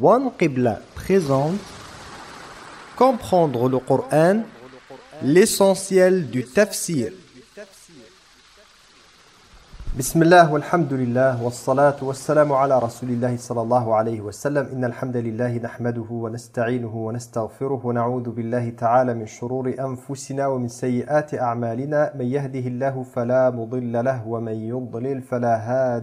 One Qibla présente Comprendre le Coran, l'essentiel du tafsir. Bismillah walhamdulillah wassalatu wassalamu ala rasulillahi sallallahu alayhi wa sallam. Innal hamdalillahi nahmaduhu wa nasta'inuhu wa nastaghfiruh wa billahi ta'ala min shururi anfusina wa min sayyiati a'malina. Man yahdihillahu fala mudilla wa man yudlil fala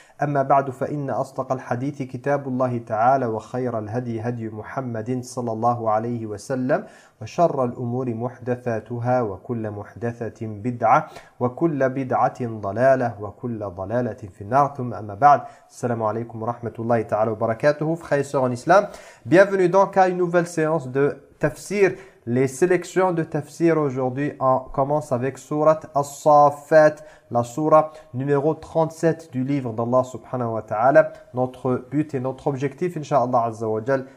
أما بعد فإن أصدق الحديث كتاب الله تعالى وخير الهدي هدي محمد صلى الله عليه وسلم وشر الأمور محدثاتها وكل محدثة بدعة وكل بدعة ضلالة وكل ضلالة في النار. ثم أما بعد السلام عليكم ورحمة الله تعالى وبركاته. Frères et sœurs en bienvenue donc à une nouvelle séance de tafsir. Les sélections de tafsir aujourd'hui on commence avec surat As-Saffat la surah numéro 37 du livre d'Allah subhanahu wa ta'ala. Notre but et notre objectif, inshallah azza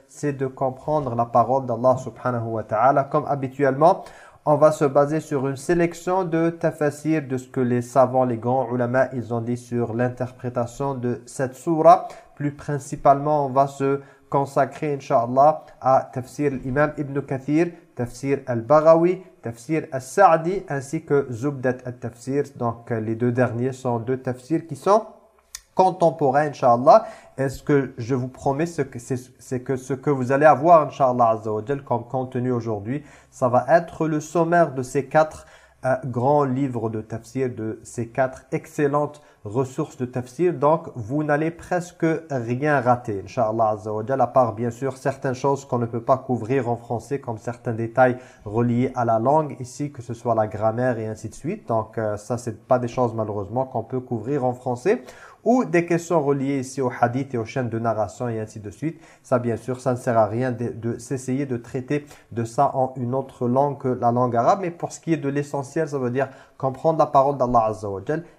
c'est de comprendre la parole d'Allah subhanahu wa ta'ala. Comme habituellement, on va se baser sur une sélection de tafsir de ce que les savants, les grands ulama, ils ont dit sur l'interprétation de cette surah. Plus principalement, on va se consacrer, inshallah, à tafsir l'imam Ibn Kathir, tafsir al-Baghawi, tafsir al-Sa'di ainsi que Zubdat al-Tafsir. Donc les deux derniers sont deux tafsirs qui sont contemporains, Inch'Allah. Et ce que je vous promets, c'est que, ce que vous allez avoir, Inch'Allah comme contenu aujourd'hui, ça va être le sommaire de ces quatre euh, grands livres de tafsir, de ces quatre excellentes ressources de tafsir. Donc, vous n'allez presque rien rater, Inch'Allah à part bien sûr certaines choses qu'on ne peut pas couvrir en français, comme certains détails reliés à la langue ici, que ce soit la grammaire et ainsi de suite. Donc, euh, ça, c'est pas des choses malheureusement qu'on peut couvrir en français ou des questions reliées ici au hadith et aux chaînes de narration et ainsi de suite. Ça, bien sûr, ça ne sert à rien de, s'essayer de traiter de ça en une autre langue que la langue arabe. Mais pour ce qui est de l'essentiel, ça veut dire comprendre la parole d'Allah Azza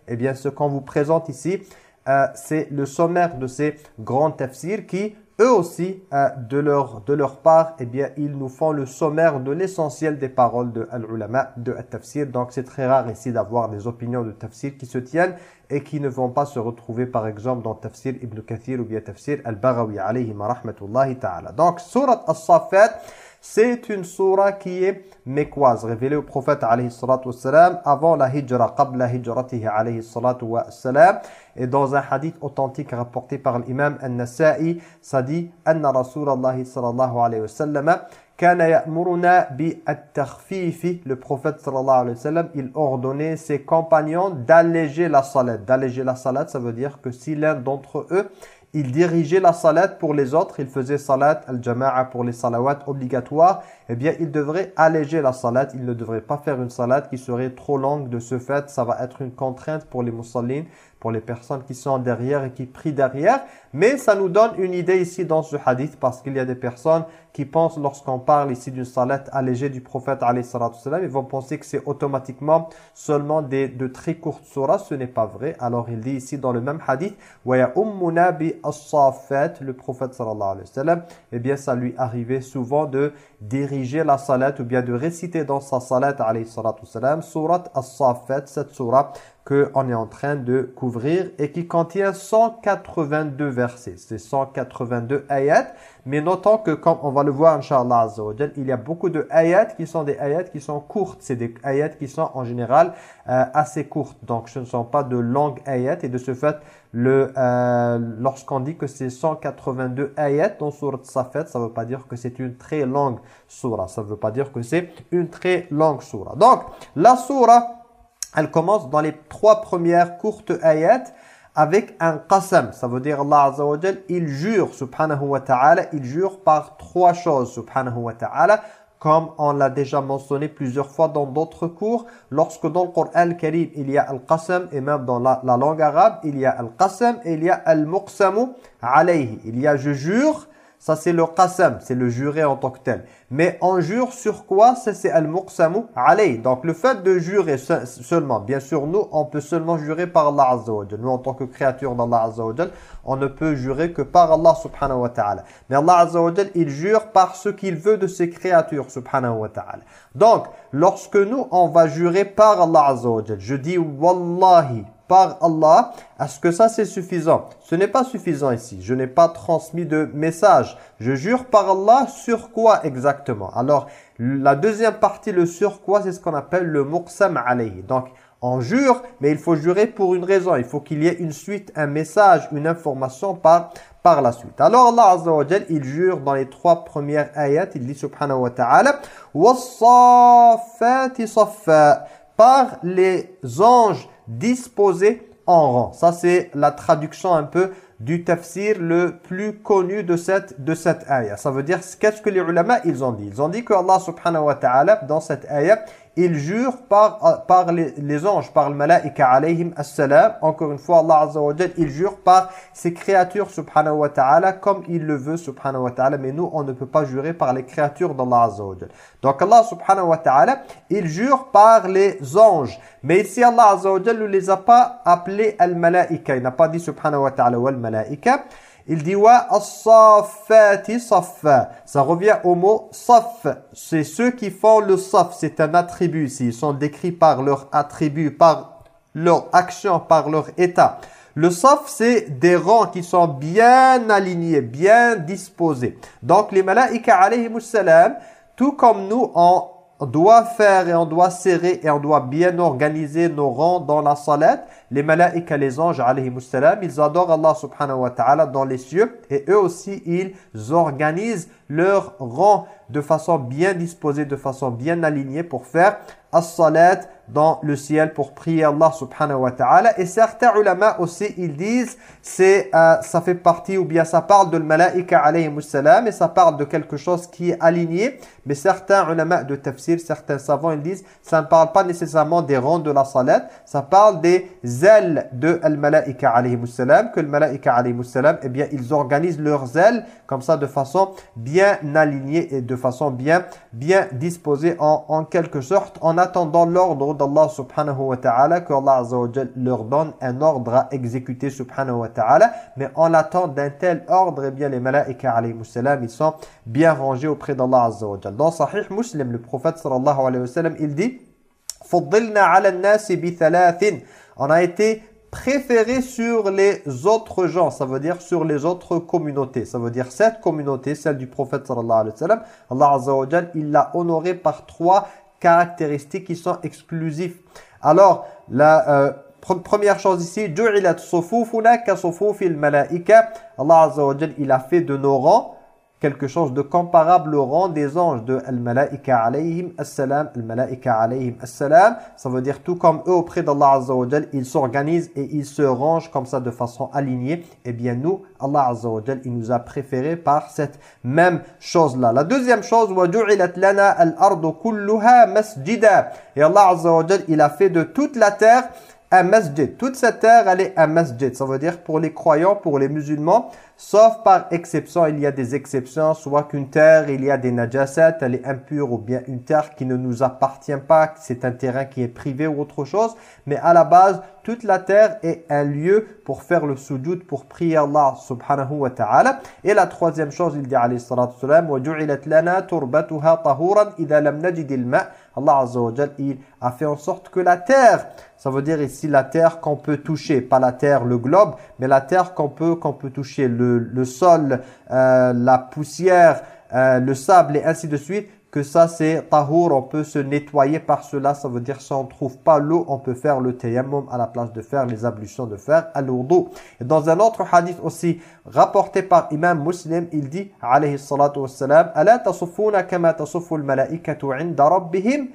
Eh bien, ce qu'on vous présente ici, euh, c'est le sommaire de ces grands tafsirs qui eux aussi, euh, de, leur, de leur part, eh bien, ils nous font le sommaire de l'essentiel des paroles de al-ulama, de al-tafsir. Donc, c'est très rare ici d'avoir des opinions de tafsir qui se tiennent et qui ne vont pas se retrouver, par exemple, dans tafsir Ibn Kathir ou bien tafsir al-Baghawi, alayhi rahmatullahi ta'ala. Donc, surat as-Safat, c'est une surah qui est mécoise, révélée au prophète alayhi salatu wassalam avant la hijra, qabla hijratihi alayhi salatu wassalam. Et dans un hadith authentique rapporté par l'imam al-Nasa'i, ça dit « Anna Rasulallah sallallahu alayhi wa sallam kana ya'muruna bi at-takhfifi » Le prophète sallallahu alayhi wa sallam, il ordonnait ses compagnons d'alléger la salat. D'alléger la salat, ça veut dire que si l'un d'entre eux il dirigeait la salat pour les autres, il faisait salat al-jama'a pour les salawats obligatoires, eh bien il devrait alléger la salat, il ne devrait pas faire une salat qui serait trop longue. De ce fait, ça va être une contrainte pour les musallines, pour les personnes qui sont derrière et qui prient derrière. Mais ça nous donne une idée ici dans ce hadith parce qu'il y a des personnes qui pensent lorsqu'on parle ici d'une salat allégée du prophète ils vont penser que c'est automatiquement seulement des, de très courtes surahs. Ce n'est pas vrai. Alors il dit ici dans le même hadith le prophète sallallahu alayhi wa sallam, eh bien ça lui arrivait souvent de diriger la salat ou bien de réciter dans sa salat alayhi salam, surat as-Saffat, cette surah qu'on est en train de couvrir et qui contient 182 versets. C'est 182 ayats. Mais notons que comme on va le voir, Inch'Allah il y a beaucoup de ayats qui sont des ayats qui sont courtes. C'est des ayats qui sont en général euh, assez courtes. Donc ce ne sont pas de longues ayats. Et de ce fait, euh, lorsqu'on dit que c'est 182 ayats dans Surat Safet, ça ne veut pas dire que c'est une très longue surah. Ça ne veut pas dire que c'est une très longue surah. Donc, la surah elle commence dans les trois premières courtes ayats avec un qasam. Ça veut dire Allah Azza wa il jure, subhanahu wa ta'ala, il jure par trois choses, subhanahu wa ta'ala, comme on l'a déjà mentionné plusieurs fois dans d'autres cours, lorsque dans le Coran Karim, il y a Al-Qasam, et même dans la, langue arabe, il y a Al-Qasam il y a Al-Muqsamu alayhi. Il y a je jure, ça c'est le qasam, c'est le juré en tant que tel. Mais on jure sur quoi? Ça c'est al-muqsamu alayh. Donc le fait de jurer seulement, bien sûr nous, on peut seulement jurer par Allah Azza Nous en tant que créature d'Allah Azza on ne peut jurer que par Allah subhanahu wa ta'ala. Mais Allah Azza wa il jure par ce qu'il veut de ses créatures subhanahu wa ta'ala. Donc lorsque nous, on va jurer par Allah Azza je dis Wallahi, par Allah, est-ce que ça c'est suffisant? Ce n'est pas suffisant ici. Je n'ai pas transmis de message. Je jure par Allah sur quoi exactement Alors, la deuxième partie, le sur quoi, c'est ce qu'on appelle le muqsam alayhi. Donc, on jure, mais il faut jurer pour une raison. Il faut qu'il y ait une suite, un message, une information par, par la suite. Alors Allah Azza il jure dans les trois premières ayats, il dit subhanahu wa ta'ala par les anges disposés en rang. Ça, c'est la traduction un peu du tafsir le plus connu de cette, de cette ayah. Ça veut dire, qu'est-ce que les ulama, ils ont dit? Ils ont dit que Allah subhanahu wa ta'ala, dans cette ayah, il jure par, par les, anges, par le malaika alayhim assalam. Encore une fois, Allah Azza wa il jure par ses créatures subhanahu wa ta'ala comme il le veut subhanahu wa ta'ala. Mais nous, on ne peut pas jurer par les créatures d'Allah Azza wa Donc Allah subhanahu wa ta'ala, il jure par les anges. Mais ici, Allah Azza wa ne les a pas appelés al-malaika. Il n'a pas dit subhanahu wa ta'ala wal malaika. Il dit wa. Ça revient au mot saf. C'est ceux qui font le saf. C'est un attribut ici. Ils sont décrits par leur attribut, par leur action, par leur état. Le saf, c'est des rangs qui sont bien alignés, bien disposés. Donc les malaïka alayhi salam, tout comme nous, on on doit faire et on doit serrer et on doit bien organiser nos rangs dans la salat. Les malaïka, les anges, salam, ils adorent Allah subhanahu wa ta'ala dans les cieux et eux aussi, ils organisent leur rang de façon bien disposée, de façon bien alignée pour faire as-salat dans le ciel pour prier Allah subhanahu wa ta'ala. Et certains ulama aussi, ils disent, c'est euh, ça fait partie ou bien ça parle de malaika alayhi salam et ça parle de quelque chose qui est aligné. Mais certains ulama de tafsir, certains savants, ils disent, ça ne parle pas nécessairement des rangs de la salat, ça parle des ailes de al-malaika alayhi salam, que le malaika alayhi salam, eh bien, ils organisent leurs ailes comme ça de façon bien alignée et de façon bien, bien disposée en, en quelque sorte, en attendant l'ordre d'Allah subhanahu wa ta'ala, que Allah azza wa leur donne un ordre à exécuter subhanahu wa ta'ala, mais en attendant d'un tel ordre, eh bien les malaïka alayhi salam, ils sont bien rangés auprès d'Allah azza wa Dans Sahih Muslim, le prophète sallallahu alayhi wa sallam, il dit « Fuddilna ala nasi bi thalathin » On a été préféré sur les autres gens, ça veut dire sur les autres communautés. Ça veut dire cette communauté, celle du prophète sallallahu alayhi wa sallam, Allah azza wa il l'a honoré par trois caractéristiques qui sont exclusives. Alors, la euh, première chose ici, Allah Azza wa il a fait de nos rangs quelque chose de comparable au rang des anges de Al-Malaika alayhim as-salam, Al-Malaika alayhim as-salam. Ça veut dire tout comme eux auprès d'Allah Azza wa ils s'organisent et ils se rangent comme ça de façon alignée. Et eh bien nous, Allah Azza wa il nous a préféré par cette même chose-là. La deuxième chose, وَجُعِلَتْ لَنَا الْأَرْضُ كُلُّهَا مَسْجِدًا Et Allah Azza wa il a fait de toute la terre un masjid. Toute cette terre, elle est un masjid. Ça veut dire pour les croyants, pour les musulmans, sauf par exception, il y a des exceptions, soit qu'une terre, il y a des najasat, elle est impure, ou bien une terre qui ne nous appartient pas, c'est un terrain qui est privé ou autre chose. Mais à la base, toute la terre est un lieu pour faire le sujoud, pour prier Allah subhanahu wa ta'ala. Et la troisième chose, il dit alayhi salatu salam, وَجُعِلَتْ لَنَا تُرْبَتُهَا طَهُورًا إِذَا لَمْ نَجِدِ الْمَاءِ Allah Azza wa il a fait en sorte que la terre, ça veut dire ici la terre qu'on peut toucher, pas la terre, le globe, mais la terre qu'on peut, qu'on peut toucher, le, le sol, euh, la poussière, euh, le sable et ainsi de suite, que ça c'est tahour, on peut se nettoyer par cela, ça veut dire si on ne trouve pas l'eau, on peut faire le tayammum à la place de faire les ablutions de faire al-wudu. Dans un autre hadith aussi rapporté par Imam Muslim, il dit alayhi salatu wassalam, "Ala tasuffuna kama tasuffu al-mala'ikatu 'inda rabbihim?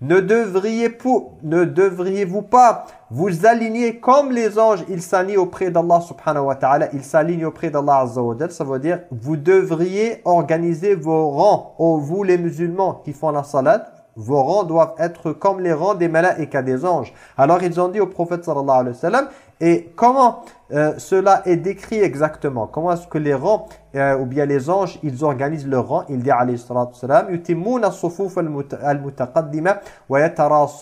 Ne devriez-vous devriez pas vous aligner comme les anges, ils s'alignent auprès d'Allah subhanahu wa ta'ala, ils s'alignent auprès d'Allah azza Ça veut dire, vous devriez organiser vos rangs, oh, vous les musulmans qui font la salat, vos rangs doivent être comme les rangs des malaïkas, des anges. Alors ils ont dit au prophète sallallahu alayhi wa sallam, et comment euh, cela est décrit exactement? Comment est-ce que les rangs, euh, ou bien les anges, ils organisent leurs rangs Il dit alayhi sallallahu alayhi wa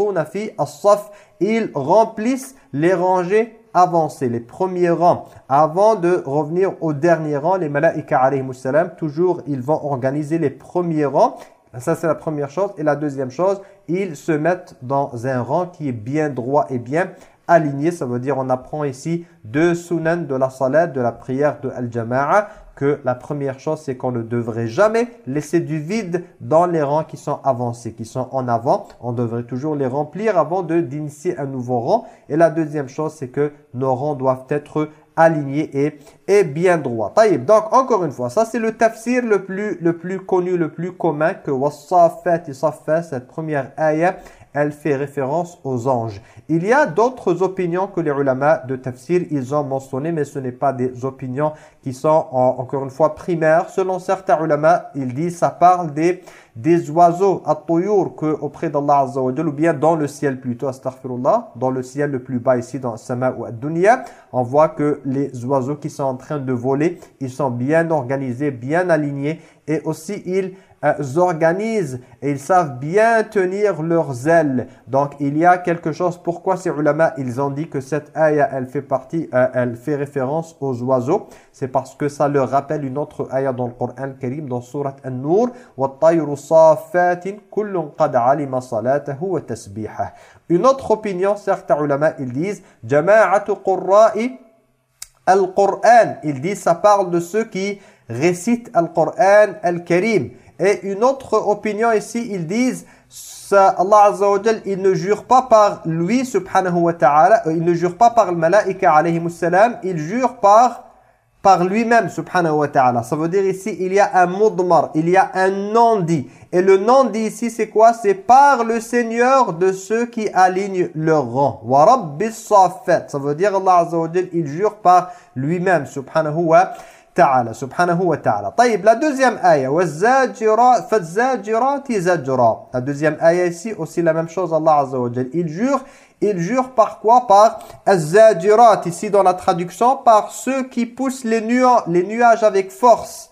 sallam, fi as-saf. Ils remplissent les rangées avancées, les premiers rangs, avant de revenir au dernier rang, les malaïkas alayhi salam, toujours ils vont organiser les premiers rangs ça, c'est la première chose. Et la deuxième chose, ils se mettent dans un rang qui est bien droit et bien aligné. Ça veut dire on apprend ici deux sunan de la salat, de la prière de Al-Jama'a, que la première chose, c'est qu'on ne devrait jamais laisser du vide dans les rangs qui sont avancés, qui sont en avant. On devrait toujours les remplir avant d'initier un nouveau rang. Et la deuxième chose, c'est que nos rangs doivent être aligné et, et bien droit. Taïb. Donc, encore une fois, ça c'est le tafsir le plus, le plus connu, le plus commun que Wassafat et Safat, cette première ayah, elle fait référence aux anges. Il y a d'autres opinions que les ulama de tafsir, ils ont mentionné, mais ce n'est pas des opinions qui sont, encore une fois, primaires. Selon certains ulama, ils disent, ça parle des, des oiseaux, at-tuyur, que auprès d'Allah Azza ou bien dans le ciel plutôt, astaghfirullah, dans le ciel le plus bas ici, dans Sama ou Ad-Dunya, on voit que les oiseaux qui sont en train de voler, ils sont bien organisés, bien alignés, et aussi ils organisent et ils savent bien tenir leurs ailes. Donc il y a quelque chose, pourquoi ces ulama, ils ont dit que cette ayah, elle fait partie, euh, elle fait référence aux oiseaux? C'est parce que ça leur rappelle une autre ayah dans le Coran Karim, dans Surat An-Nur. Une autre opinion, certains ulama, ils disent al-Qur'an. Ils disent, ça parle de ceux qui récitent al-Qur'an al-Karim. Et une autre opinion ici, ils disent Allah Azza wa il ne jure pas par lui subhanahu wa ta'ala, euh, il ne jure pas par le malaika alayhi salam, il jure par par lui-même subhanahu wa ta'ala. Ça veut dire ici il y a un mudmar, il y a un non-dit. Et le non-dit ici c'est quoi? C'est par le Seigneur de ceux qui alignent leur rang. Wa rabbis Ça veut dire Allah Azza wa il jure par lui-même subhanahu wa ta'ala ta'ala, subhanahu wa ta'ala. Taïb, la deuxième ayah, La deuxième ayah ici, aussi la même chose, Allah wa Jal. Il jure, il jure par quoi? Par az-zajirat, ici dans la traduction, par ceux qui poussent les, nuages, les nuages avec force.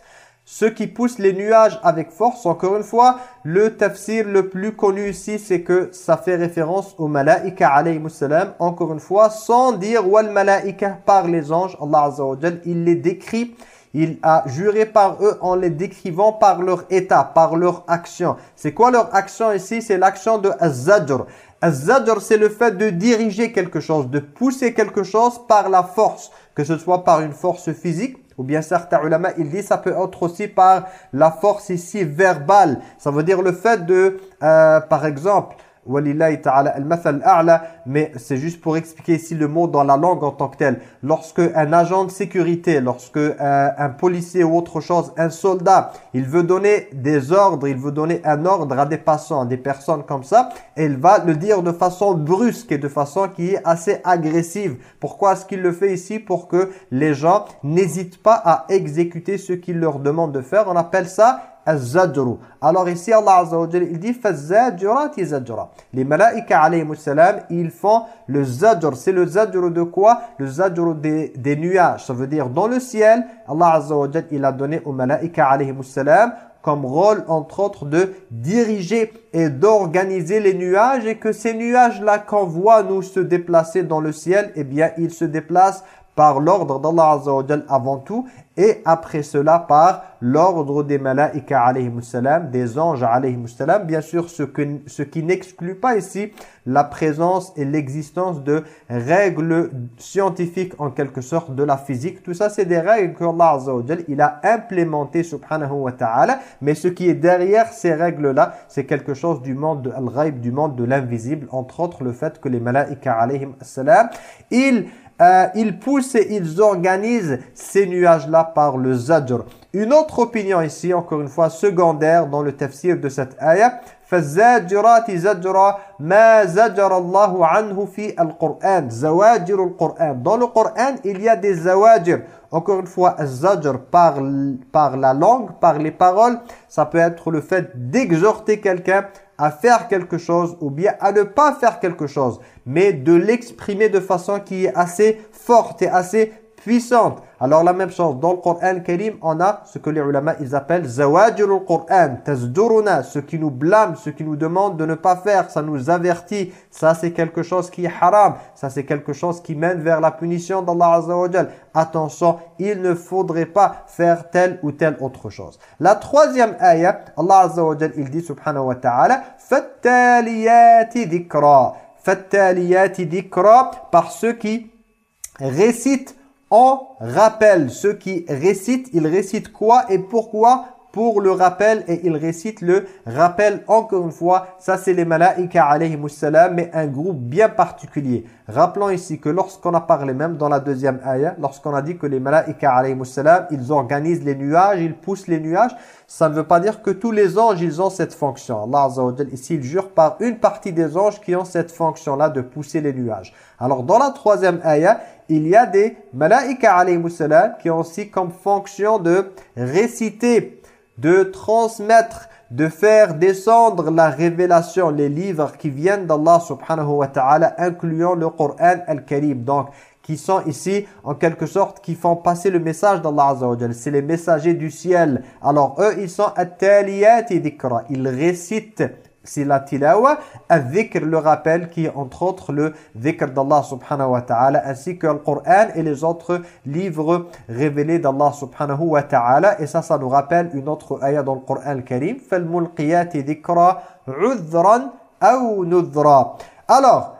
Ceux qui poussent les nuages avec force, encore une fois, le tafsir le plus connu ici, c'est que ça fait référence aux malaïka alayhi salam. Encore une fois, sans dire wal malaïka par les anges, Allah Azza wa il les décrit il a juré par eux en les décrivant par leur état, par leur action. C'est quoi leur action ici? C'est l'action de Az-Zajr. Az-Zajr, c'est le fait de diriger quelque chose, de pousser quelque chose par la force, que ce soit par une force physique, ou bien certains ulama, ils disent ça peut être aussi par la force ici verbale. Ça veut dire le fait de, euh, par exemple, ta'ala al mais c'est juste pour expliquer ici le mot dans la langue en tant que tel. Lorsque un agent de sécurité, lorsque euh, policier ou autre chose, un soldat, il veut donner des ordres, il veut donner un ordre à des passants, à des personnes comme ça, et il va le dire de façon brusque et de façon qui est assez agressive. Pourquoi est-ce qu'il le fait ici? Pour que les gens n'hésitent pas à exécuter ce qu'il leur demande de faire. On appelle ça az-zajru. Alors ici Allah Azza wa il dit faz-zajurati. Les malaïka alayhi ils font le zajr. C'est le zajr de quoi? Le zajr des, nuages. Ça veut dire dans le ciel, Allah Azza wa il a donné aux malaïka alayhi salam comme rôle entre autres de diriger et d'organiser les nuages et que ces nuages-là qu'on voit nous se déplacer dans le ciel, eh bien ils se déplacent par l'ordre d'Allah Azza wa avant tout et après cela par l'ordre des malaïka alayhi salam, des anges alayhi salam. Bien sûr, ce, que, ce qui n'exclut pas ici la présence et l'existence de règles scientifiques en quelque sorte de la physique. Tout ça, c'est des règles que Allah Azza wa il a implémentées subhanahu wa ta'ala. Mais ce qui est derrière ces règles-là, c'est quelque chose du monde de al du monde de l'invisible. Entre autres, le fait que les malaïka alayhi salam, ils euh, ils poussent et ils organisent ces nuages-là par le zajr. Une autre opinion ici, encore une fois, secondaire dans le tafsir de cette ayah, فالزاجرات زجرا ما زجر الله عنه في القرآن زواجر القرآن dans le Coran il y a des zawajir encore une fois zajr par, par la langue par les paroles ça peut être le fait d'exhorter quelqu'un à faire quelque chose ou bien à ne pas faire quelque chose mais de l'exprimer de façon qui est assez forte et assez puissante. Alors la même chose, dans le Coran Karim, on a ce que les ulama ils appellent zawajir al-Qur'an, tazduruna, ce qui nous blâme, ce qui nous demande de ne pas faire, ça nous avertit, ça c'est quelque chose qui est haram, ça c'est quelque chose qui mène vers la punition d'Allah Azza Attention, il ne faudrait pas faire telle ou telle autre chose. La troisième ayah, Allah Azza wa il dit subhanahu wa ta'ala, fattaliyati dhikra, fattaliyati dhikra, par ceux qui récitent on rappelle ceux qui récitent, ils récitent quoi et pourquoi pour le rappel et ils récitent le rappel. Encore une fois ça c'est les malaïka alayhi mais un groupe bien particulier. Rappelons ici que lorsqu'on a parlé même dans la deuxième ayah lorsqu'on a dit que les malaïka alayhi ils organisent les nuages ils poussent les nuages ça ne veut pas dire que tous les anges ils ont cette fonction. Allah Azza wa ici il jure par une partie des anges qui ont cette fonction là de pousser les nuages. Alors dans la troisième ayah il y a des malaïka qui ont aussi comme fonction de réciter, de transmettre, de faire descendre la révélation, les livres qui viennent d'Allah subhanahu wa ta'ala, incluant le Coran al-Karim. Donc, qui sont ici, en quelque sorte, qui font passer le message d'Allah Azza wa C'est les messagers du ciel. Alors, eux, ils sont at-taliyat Ils récitent c'est la tilawa, al-dhikr, le rappel qui est entre autres le dhikr d'Allah subhanahu wa ta'ala ainsi que le Coran et les autres livres révélés d'Allah subhanahu wa ta'ala et ça, ça nous rappelle une autre ayah dans le Coran al-Karim فَالْمُلْقِيَاتِ ذِكْرَ عُذْرًا أَوْ نُذْرًا Alors,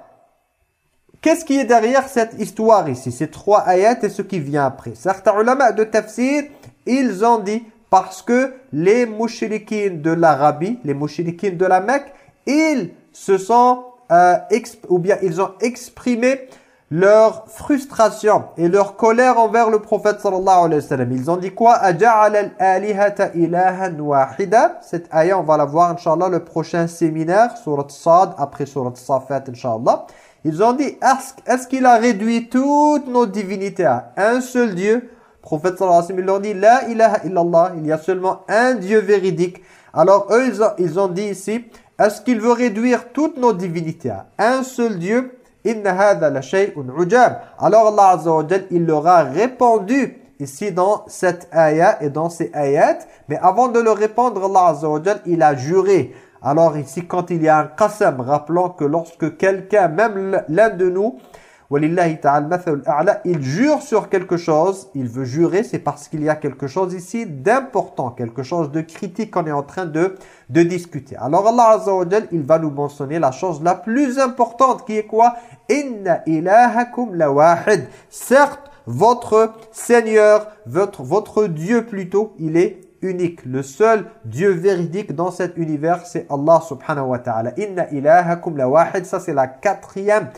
qu'est-ce qui est derrière cette histoire ici Ces trois ayats et ce qui vient après. Certains ulama de tafsir, ils ont dit parce que les mouchriquines de l'Arabie, les mouchriquines de la Mecque, ils se sont, euh, ou bien ils ont exprimé leur frustration et leur colère envers le prophète sallallahu alayhi wa sallam. Ils ont dit quoi? Cette ayah, on va la voir inshallah le prochain séminaire, surat Sad, après surat Safat inshallah. Ils ont dit, est-ce qu'il a réduit toutes nos divinités à un seul Dieu? Prophète sallallahu alayhi wa sallam, leur dit La ilaha illallah, il y a seulement un Dieu véridique. Alors eux, ils ont, ils ont dit ici, est-ce qu'il veut réduire toutes nos divinités à un seul Dieu? Inna hadha la shay'un ujab. Alors Allah Azza wa il leur a répondu ici dans cette ayah et dans ces ayats. Mais avant de le répondre, Allah Azza wa il a juré. Alors ici, quand il y a un qasam, rappelons que lorsque quelqu'un, même l'un de nous, il jure sur quelque chose, il veut jurer, c'est parce qu'il y a quelque chose ici d'important, quelque chose de critique qu'on est en train de, de discuter. Alors Allah Azza wa il va nous mentionner la chose la plus importante qui est quoi? Inna ilahakum la wahid. Certes, votre Seigneur, votre, votre Dieu plutôt, il est unique. Le seul Dieu véridique dans cet univers, c'est Allah subhanahu wa ta'ala. Inna ilahakum la wahid. Ça, c'est la quatrième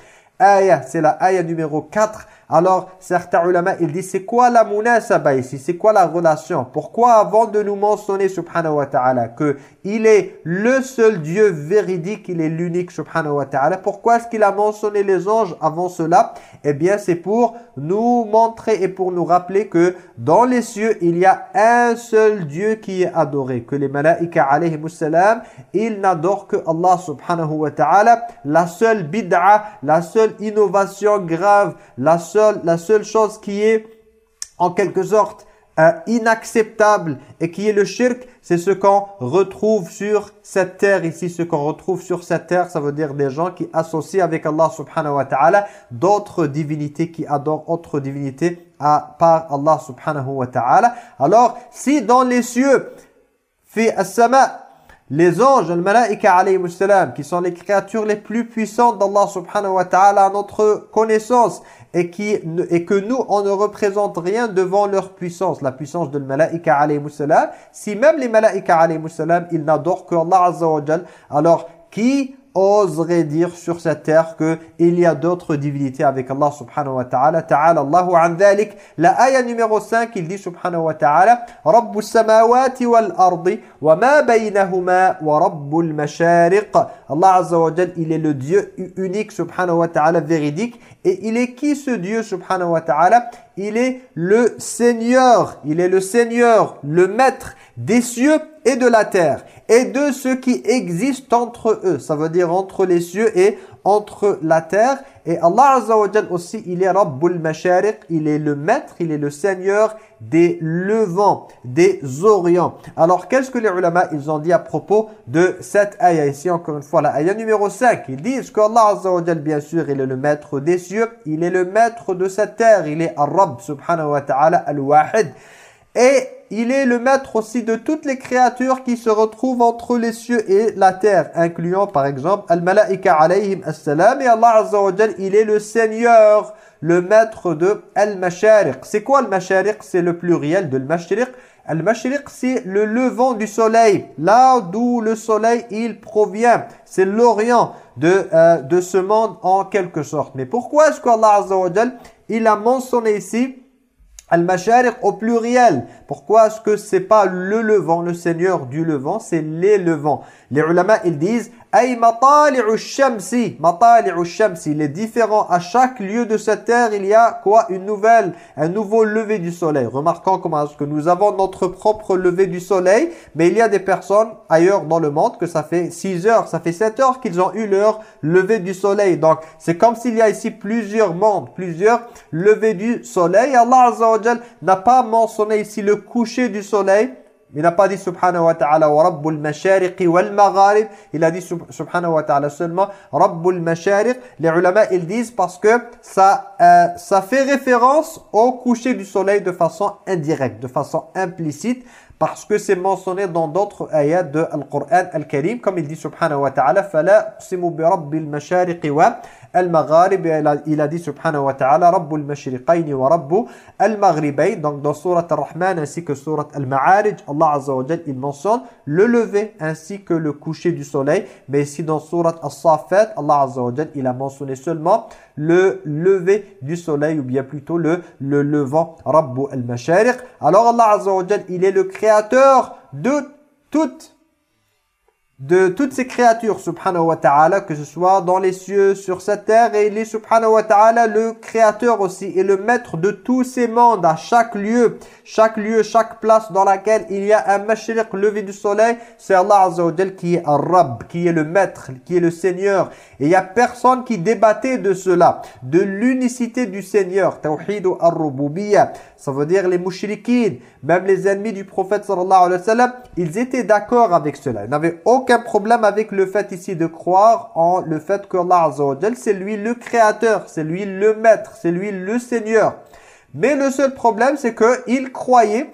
ayah, c'est la ayah numéro 4. Alors, certains ulama, ils disent, c'est quoi la munasaba ici? C'est quoi la relation? Pourquoi avant de nous mentionner, subhanahu wa ta'ala, que il est le seul Dieu véridique, il est l'unique, subhanahu wa ta'ala, pourquoi est-ce qu'il a mentionné les anges avant cela? Eh bien, c'est pour nous montrer et pour nous rappeler que dans les cieux, il y a un seul Dieu qui est adoré, que les malaïka alayhi salam, ils n'adorent que Allah subhanahu wa ta'ala, la seule bid'a, la seule innovation grave, la seule, la seule chose qui est en quelque sorte euh, inacceptable et qui est le shirk, c'est ce qu'on retrouve sur cette terre ici. Ce qu'on retrouve sur cette terre, ça veut dire des gens qui associent avec Allah subhanahu wa ta'ala d'autres divinités, qui adorent autres divinités à Allah subhanahu wa ta'ala. Alors, si dans les cieux, fi Les anges, salam, qui sont les créatures les plus puissantes d'Allah subhanahu wa ta'ala à notre connaissance et, qui, et que nous, on ne représente rien devant leur puissance, la puissance de malaïka alayhi. Si même les malaïka alayhi ils n'adorent que Allah azza wa alors qui oserait dire sur cette terre qu'il y a d'autres divinités avec Allah subhanahu wa ta'ala. Ta'ala Allahu an la ayah numéro 5 il dit subhanahu wa ta'ala Rabbus samawati wal ardi wa ma baynahuma wa mashariq. Allah azza wa jal il est le Dieu unique subhanahu wa ta'ala véridique. Et il est qui ce Dieu subhanahu wa ta'ala? Il est le Seigneur, il est le Seigneur, le maître des cieux et de la terre et de ce qui existe entre eux. Ça veut dire entre les cieux et entre la terre. Et Allah Azza aussi, il est Rabbul Mashariq, il est le maître, il est le Seigneur des levants, des orients. Alors, qu'est-ce que les ulama, ils ont dit à propos de cette ayah? Ici, encore une fois, la ayah numéro 5. Ils disent qu'Allah Azza wa bien sûr, il est le maître des cieux, il est le maître de cette terre, il est Ar-Rabb, subhanahu wa ta'ala, Al-Wahid. Et il est le maître aussi de toutes les créatures qui se retrouvent entre les cieux et la terre, incluant par exemple Al-Malaika alayhim as-salam et Allah Azza wa il est le Seigneur, le maître de Al-Mashariq. C'est quoi Al-Mashariq? C'est le pluriel de Al-Mashriq. Al-Mashriq, c'est le levant du soleil, là d'où le soleil il provient. C'est l'orient de, euh, de ce monde en quelque sorte. Mais pourquoi est-ce qu'Allah Azza wa il a mentionné ici Al-Mashariq au pluriel. Pourquoi est-ce que c'est pas le levant, le seigneur du levant, c'est les levants? Les ulama, ils disent Ay matali'u shamsi, matali'u shamsi, les différents à chaque lieu de cette terre, il y a quoi? Une nouvelle, un nouveau lever du soleil. Remarquons comment que nous avons notre propre lever du soleil, mais il y a des personnes ailleurs dans le monde que ça fait 6 heures, ça fait 7 heures qu'ils ont eu leur lever du soleil. Donc, c'est comme s'il y a ici plusieurs mondes, plusieurs levées du soleil. Allah Azza wa n'a pas mentionné ici le coucher du soleil, il n'a pas dit subhanahu wa ta'ala wa rabbul mashariqi wal magharib. Il a dit subhanahu wa ta'ala seulement rabbul mashariq. Les ulama ils disent parce que ça euh, ça fait référence au coucher du soleil de façon indirecte, de façon implicite parce que c'est mentionné dans d'autres ayats de Al-Qur'an Al-Karim comme il dit subhanahu wa ta'ala uqsimu bi rabbil mashariqi wa Al-Magharib, il a dit subhanahu wa ta'ala, Rabbul Mashriqayn wa Rabbu Al-Maghribayn. Donc dans surat Ar-Rahman ainsi que surat Al-Ma'arij, Allah Azza wa il mentionne le lever ainsi que le coucher du soleil. Mais ici dans surat As-Safat, Allah Azza wa il a mentionné seulement le lever du soleil ou bien plutôt le, le levant, Rabbu Al-Mashariq. Alors Allah Azza wa il est le créateur de toutes de toutes ces créatures, subhanahu wa ta'ala, que ce soit dans les cieux, sur cette terre, et il est, subhanahu wa ta'ala, le créateur aussi, et le maître de tous ces mondes, à chaque lieu, chaque lieu, chaque place dans laquelle il y a un mashriq, levé du soleil, c'est Allah Azza qui est un Rabb, qui est le maître, qui est le Seigneur. Et il n'y a personne qui débattait de cela, de l'unicité du Seigneur, tawhid ar ça veut dire les mouchriquines, même les ennemis du prophète sallallahu alayhi wa sallam, ils étaient d'accord avec cela. Ils n'avaient aucun problème avec le fait ici de croire en le fait que Allah c'est lui le créateur, c'est lui le maître, c'est lui le Seigneur. Mais le seul problème, c'est qu'ils croyaient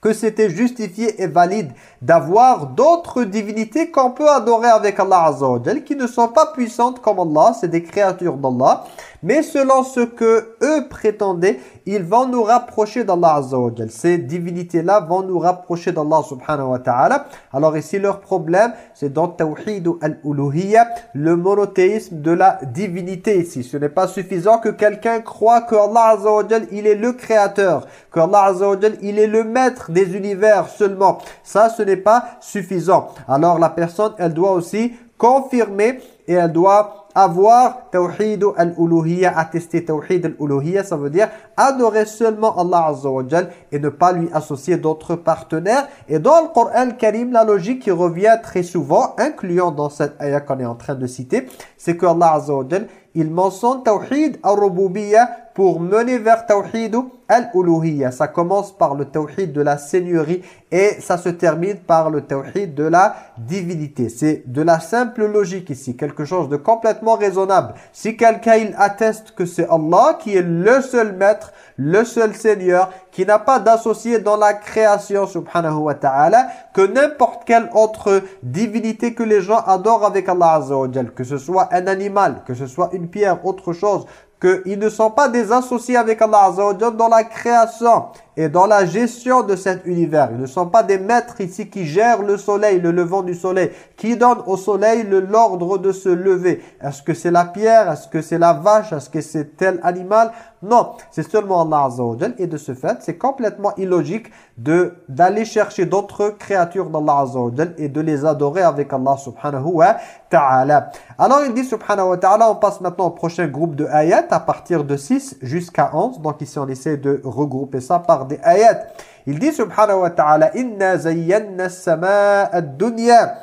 que c'était justifié et valide d'avoir d'autres divinités qu'on peut adorer avec Allah Azza qui ne sont pas puissantes comme Allah, c'est des créatures d'Allah. Mais selon ce que eux prétendaient, ils vont nous rapprocher d'Allah Azza Ces divinités-là vont nous rapprocher d'Allah subhanahu wa ta'ala. Alors ici, leur problème, c'est dans Tawhid al-Uluhiyya, le monothéisme de la divinité ici. Ce n'est pas suffisant que quelqu'un croit que Allah Azza il est le créateur, que Allah Azza il est le maître des univers seulement. Ça, ce n'est pas suffisant. Alors la personne, elle doit aussi confirmer et elle doit avoir tawhid al-uluhiyya, attester tawhid al-uluhiyya, ça veut dire adorer seulement Allah Azza wa et ne pas lui associer d'autres partenaires. Et dans le Coran Karim, la logique qui revient très souvent, incluant dans cette ayah qu'on est en train de citer, c'est que Allah Azza wa il mentionne tawhid al-rububiyya pour mener vers tawhid al-uluhiyya. Ça commence par le tawhid de la seigneurie et ça se termine par le tawhid de la divinité. C'est de la simple logique ici, quelque chose de complètement raisonnable. Si quelqu'un il atteste que c'est Allah qui est le seul maître, le seul Seigneur, qui n'a pas d'associé dans la création, subhanahu wa ta'ala, que n'importe quelle autre divinité que les gens adorent avec Allah Azza wa que ce soit un animal, que ce soit une pierre, autre chose, qu'ils ne sont pas des associés avec Allah dans la création et dans la gestion de cet univers. Ils ne sont pas des maîtres ici qui gèrent le soleil, le levant du soleil, qui donnent au soleil l'ordre de se lever. Est-ce que c'est la pierre? Est-ce que c'est la vache? Est-ce que c'est tel animal? Non, c'est seulement Allah Azza wa Et de ce fait, c'est complètement illogique d'aller chercher d'autres créatures d'Allah Azza wa et de les adorer avec Allah subhanahu wa ta'ala. Alors il dit subhanahu wa ta'ala, on passe maintenant au prochain groupe de ayat à partir de 6 jusqu'à 11. Donc ici on essaie de regrouper ça par des ayats. Il dit subhanahu wa ta'ala, « Inna zayyanna as-sama'a ad-dunya »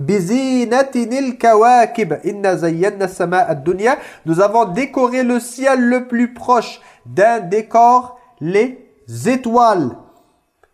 Nous avons décoré le ciel le plus proche d'un décor, les étoiles.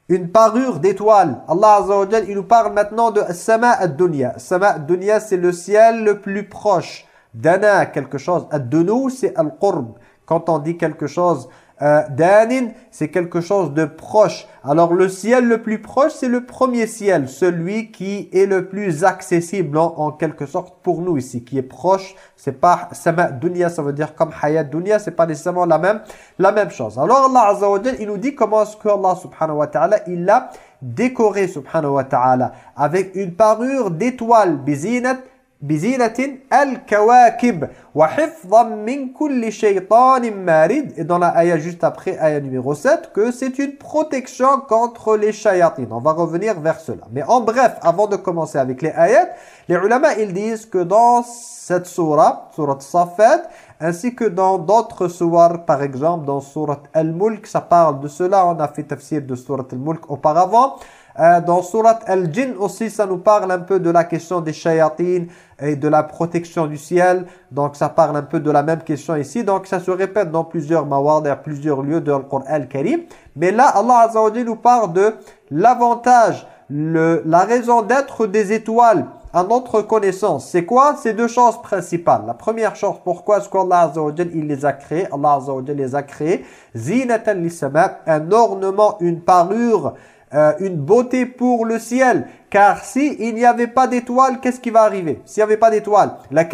Une parure d'étoiles. Allah Azza wa il nous parle maintenant de Sama ad-Dunya. Sama ad-Dunya, c'est le ciel le plus proche. Dana, quelque chose. Ad-Dunu, c'est al-Qurb. Quand on dit quelque chose Danin, c'est quelque chose de proche. Alors le ciel le plus proche, c'est le premier ciel, celui qui est le plus accessible en, quelque sorte pour nous ici, qui est proche. C'est pas sama dunya, ça veut dire comme hayat dunya, c'est pas nécessairement la même la même chose. Alors Allah Azza il nous dit comment est-ce que Allah subhanahu wa ta'ala, il l'a décoré subhanahu wa ta'ala avec une parure d'étoiles, bizinat bizinatin et dans la ayah juste après ayah numéro 7 que c'est une protection contre les shayatines on va revenir vers cela. Mais en bref avant de commencer avec les ayats les ulama ils disent que dans cette sourate sourate Safat ainsi que dans d'autres sourates par exemple dans sourate Al-Mulk ça parle de cela. On a fait tafsir de sourate Al-Mulk auparavant euh, dans Surat Al-Jinn aussi, ça nous parle un peu de la question des shayatines et de la protection du ciel. Donc ça parle un peu de la même question ici. Donc ça se répète dans plusieurs mawad et plusieurs lieux de Al-Qur'an Al-Karim. Mais là, Allah Azza nous parle de l'avantage, la raison d'être des étoiles à notre connaissance. C'est quoi? Ces deux choses principales. La première chose, pourquoi est-ce qu'Allah Azza il les a créés Allah Azza les a créés. Zinatan un ornement, une parure euh, une beauté pour le ciel. Car si il n'y avait pas d'étoiles, qu'est-ce qui va arriver? S'il n'y avait pas d'étoiles, la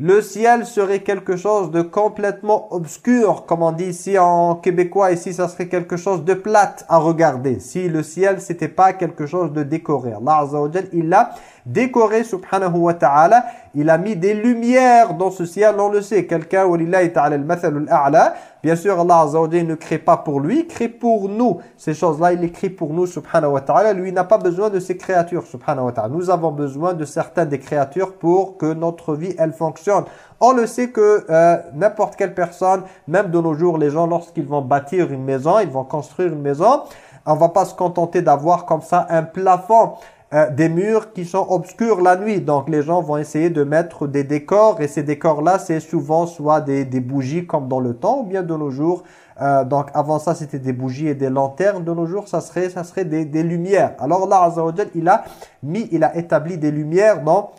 le ciel serait quelque chose de complètement obscur, comme on dit ici en québécois, ici ça serait quelque chose de plate à regarder. Si le ciel c'était pas quelque chose de décoré. Allah Azza wa il l'a décoré subhanahu wa ta'ala, il a mis des lumières dans ce ciel, on le sait. Quelqu'un, walillahi ta'ala al-mathalul a'la, bien sûr Allah Azza wa ne crée pas pour lui, il crée pour nous. Ces choses-là, il les crée pour nous subhanahu wa ta'ala. Lui n'a pas besoin de ces créatures subhanahu wa ta'ala. Nous avons besoin de certaines des créatures pour que notre vie, elle fonctionne. On le sait que euh, n'importe quelle personne, même de nos jours, les gens, lorsqu'ils vont bâtir une maison, ils vont construire une maison, on va pas se contenter d'avoir comme ça un plafond. Euh, des murs qui sont obscurs la nuit. Donc les gens vont essayer de mettre des décors et ces décors-là, c'est souvent soit des, des, bougies comme dans le temps ou bien de nos jours. Euh, donc avant ça, c'était des bougies et des lanternes. De nos jours, ça serait, ça serait des, des lumières. Alors là, Azza il a mis, il a établi des lumières dans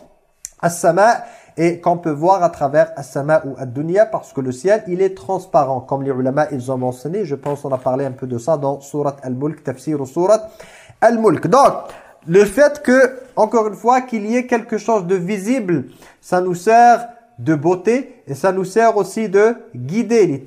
As-Sama et qu'on peut voir à travers As-Sama ou Ad-Dunya parce que le ciel, il est transparent. Comme les ulama, ils ont mentionné, je pense on a parlé un peu de ça dans Surat Al-Mulk, Tafsir ou Surat Al-Mulk. Donc, le fait que, encore une fois, qu'il y ait quelque chose de visible, ça nous sert de beauté et ça nous sert aussi de guider.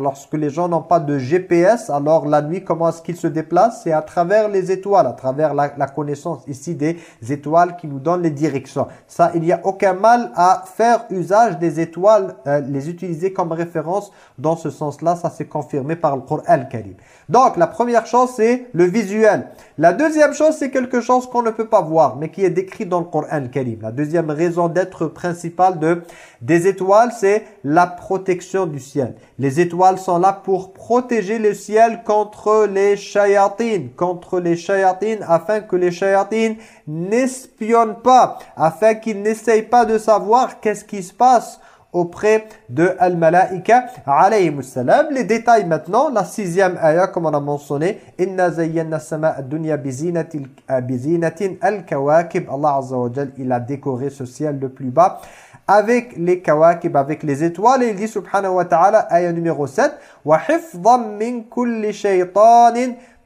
Lorsque les gens n'ont pas de GPS, alors la nuit, comment est-ce qu'ils se déplacent? C'est à travers les étoiles, à travers la, connaissance ici des étoiles qui nous donnent les directions. Ça, il n'y a aucun mal à faire usage des étoiles, euh, les utiliser comme référence dans ce sens-là. Ça, c'est confirmé par le Coran Al-Karim. Donc, la première chose, c'est le visuel. La deuxième chose, c'est quelque chose qu'on ne peut pas voir, mais qui est décrit dans le Coran Al-Karim. La deuxième raison d'être principale de, des étoiles, c'est la protection du ciel. Les étoiles sont là pour protéger le ciel contre les shayatines, contre les shayatines, afin que les shayatines n'espionnent pas, afin qu'ils n'essayent pas de savoir qu'est-ce qui se passe auprès de Al-Malaika alayhi salam. Les détails maintenant, la sixième ayah comme on a mentionné, Inna zayyana sama ad-dunya bizinatin al-kawakib. Allah Azza wa Jal, il a décoré ce ciel le plus bas avec les kawakib, avec les étoiles. Et il dit subhanahu wa ta'ala, ayah numéro 7, wa hifdhan min kulli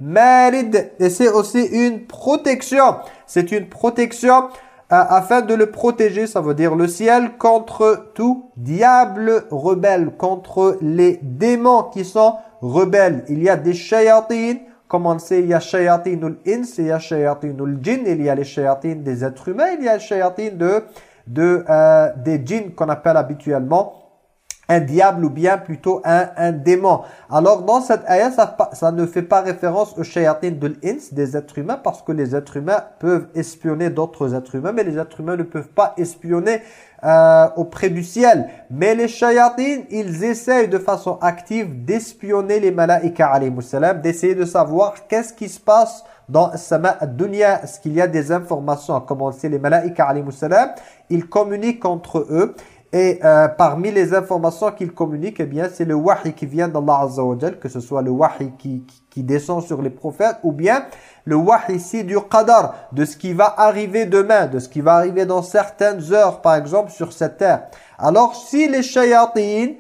marid. Et c'est aussi une protection. C'est une protection afin de le protéger, ça veut dire le ciel, contre tout diable rebelle, contre les démons qui sont rebelles. Il y a des shayatines, comme on sait, il y a shayatinul ins, il y a shayatinul jinn, il y a les shayatines des êtres humains, il y a les shayatines de, de, euh, des djinns qu'on appelle habituellement un diable ou bien plutôt un, un démon. Alors dans cette ayah, ça, ça ne fait pas référence aux shayatin de l'ins, des êtres humains, parce que les êtres humains peuvent espionner d'autres êtres humains, mais les êtres humains ne peuvent pas espionner euh, auprès du ciel. Mais les shayatin, ils essayent de façon active d'espionner les malaïka d'essayer de savoir qu'est-ce qui se passe dans sama dunya est-ce qu'il y a des informations, à commencer les malaïka ils communiquent entre eux et euh, parmi les informations qu'il communique, eh bien, c'est le wahi qui vient d'Allah Azza wa que ce soit le wahi qui, qui, descend sur les prophètes, ou bien le wahi ici du qadar, de ce qui va arriver demain, de ce qui va arriver dans certaines heures, par exemple, sur cette terre. Alors, si les shayatin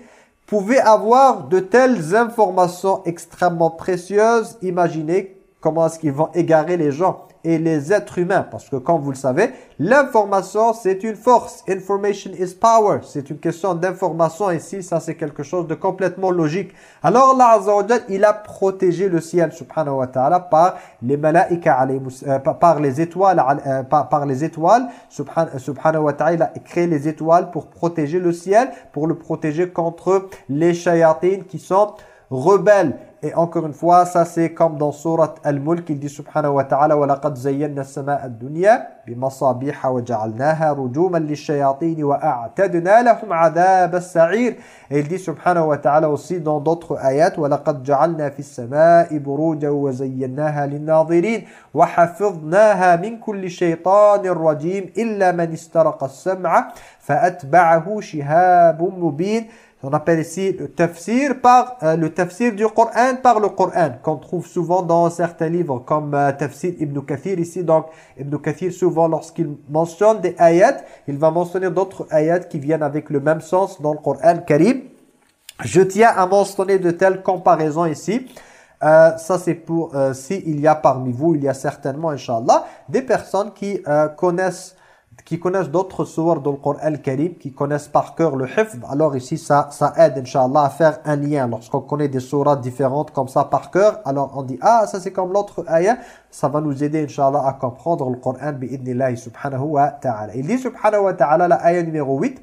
pouvaient avoir de telles informations extrêmement précieuses, imaginez comment est-ce qu'ils vont égarer les gens et les êtres humains. Parce que comme vous le savez, l'information c'est une force. Information is power. C'est une question d'information ici. Ça c'est quelque chose de complètement logique. Alors Allah Azza il a protégé le ciel subhanahu wa ta'ala par les malaïka, euh, par les étoiles, euh, par, les étoiles. Subhanahu wa ta'ala il a créé les étoiles pour protéger le ciel, pour le protéger contre les shayatines qui sont rebelles. Et encore une fois, ça c'est comme dans surat Al-Mulk, il dit subhanahu wa ta'ala وَلَقَدْ زَيَّنَّا السَّمَاءَ الدُّنْيَا بِمَصَابِيحَ وَجَعَلْنَاهَا رُجُومًا لِلشَّيَاطِينِ وَأَعْتَدْنَا لَهُمْ عَذَابَ السَّعِيرِ Et il dit subhanahu wa ta'ala aussi dans d'autres ayats وَلَقَدْ جَعَلْنَا فِي السَّمَاءِ بُرُوجًا وَزَيَّنَّاهَا لِلنَّاظِرِينَ وَحَفِظْنَاهَا مِنْ كُلِّ شَيْطَانٍ رَجِيمٍ إِلَّا مَنِ اسْتَرَقَ السَّمْعَ فَأَتْبَعَهُ شِهَابٌ مُبِينٌ On appelle ici le tafsir par euh, le tafsir du Coran par le Coran qu'on trouve souvent dans certains livres comme euh, tafsir Ibn Kathir ici. Donc Ibn Kathir souvent lorsqu'il mentionne des ayats il va mentionner d'autres ayats qui viennent avec le même sens dans le Coran Karim. Je tiens à mentionner de telles comparaisons ici. Euh, ça c'est pour euh, s'il y a parmi vous il y a certainement Inch'Allah des personnes qui connaissent qui connaissent d'autres sourates dans le Coran Karim, qui connaissent par cœur le hifd, alors ici ça, ça aide Inch'Allah à faire un lien. Lorsqu'on connaît des sourates différentes comme ça par cœur, alors on dit ah ça c'est comme l'autre ayah, ça va nous aider Inch'Allah à comprendre le Coran bi'idnillahi subhanahu wa ta'ala. Il dit subhanahu wa ta'ala la ayah numéro 8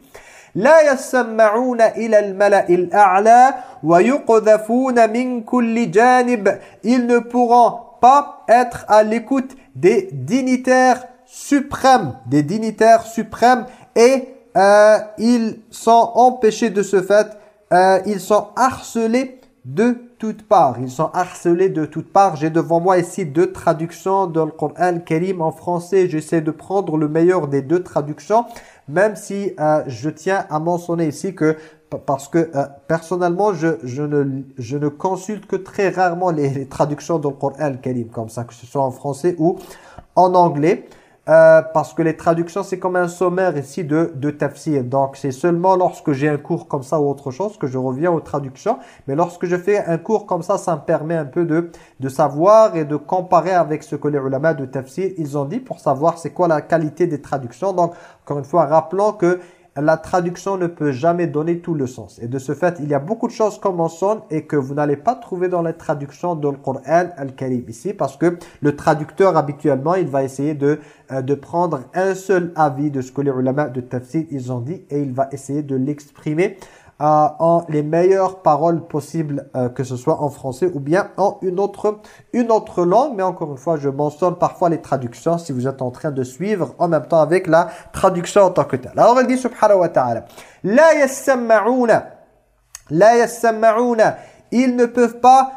لا يسمعون إلى الملأ الأعلى ويقذفون من كل جانب Ils ne pourront pas être à l'écoute des dignitaires suprêmes, des dignitaires suprêmes et euh, ils sont empêchés de ce fait, euh, ils sont harcelés de toutes parts. Ils sont harcelés de toutes parts. J'ai devant moi ici deux traductions dans le Coran Karim en français. J'essaie de prendre le meilleur des deux traductions, même si euh, je tiens à mentionner ici que parce que personnellement, je, je, ne, je ne consulte que très rarement les, les traductions dans le Coran Karim, comme ça, que ce soit en français ou en anglais. Euh, parce que les traductions, c'est comme un sommaire ici de, de tafsir. Donc, c'est seulement lorsque j'ai un cours comme ça ou autre chose que je reviens aux traductions. Mais lorsque je fais un cours comme ça, ça me permet un peu de, de savoir et de comparer avec ce que les ulama de tafsir, ils ont dit pour savoir c'est quoi la qualité des traductions. Donc, encore une fois, rappelons que la traduction ne peut jamais donner tout le sens. Et de ce fait, il y a beaucoup de choses qu'on mentionne et que vous n'allez pas trouver dans la traduction de le Coran al-Karim ici parce que le traducteur habituellement, il va essayer de, euh, de prendre un seul avis de ce que les ulama de tafsir ils ont dit et il va essayer de l'exprimer en les meilleures paroles possibles, euh, que ce soit en français ou bien en une autre, une autre langue. Mais encore une fois, je mentionne parfois les traductions si vous êtes en train de suivre en même temps avec la traduction en tant que telle. Alors, il dit subhanahu wa ta'ala, « La yassamauna, la yassamauna, ils ne peuvent pas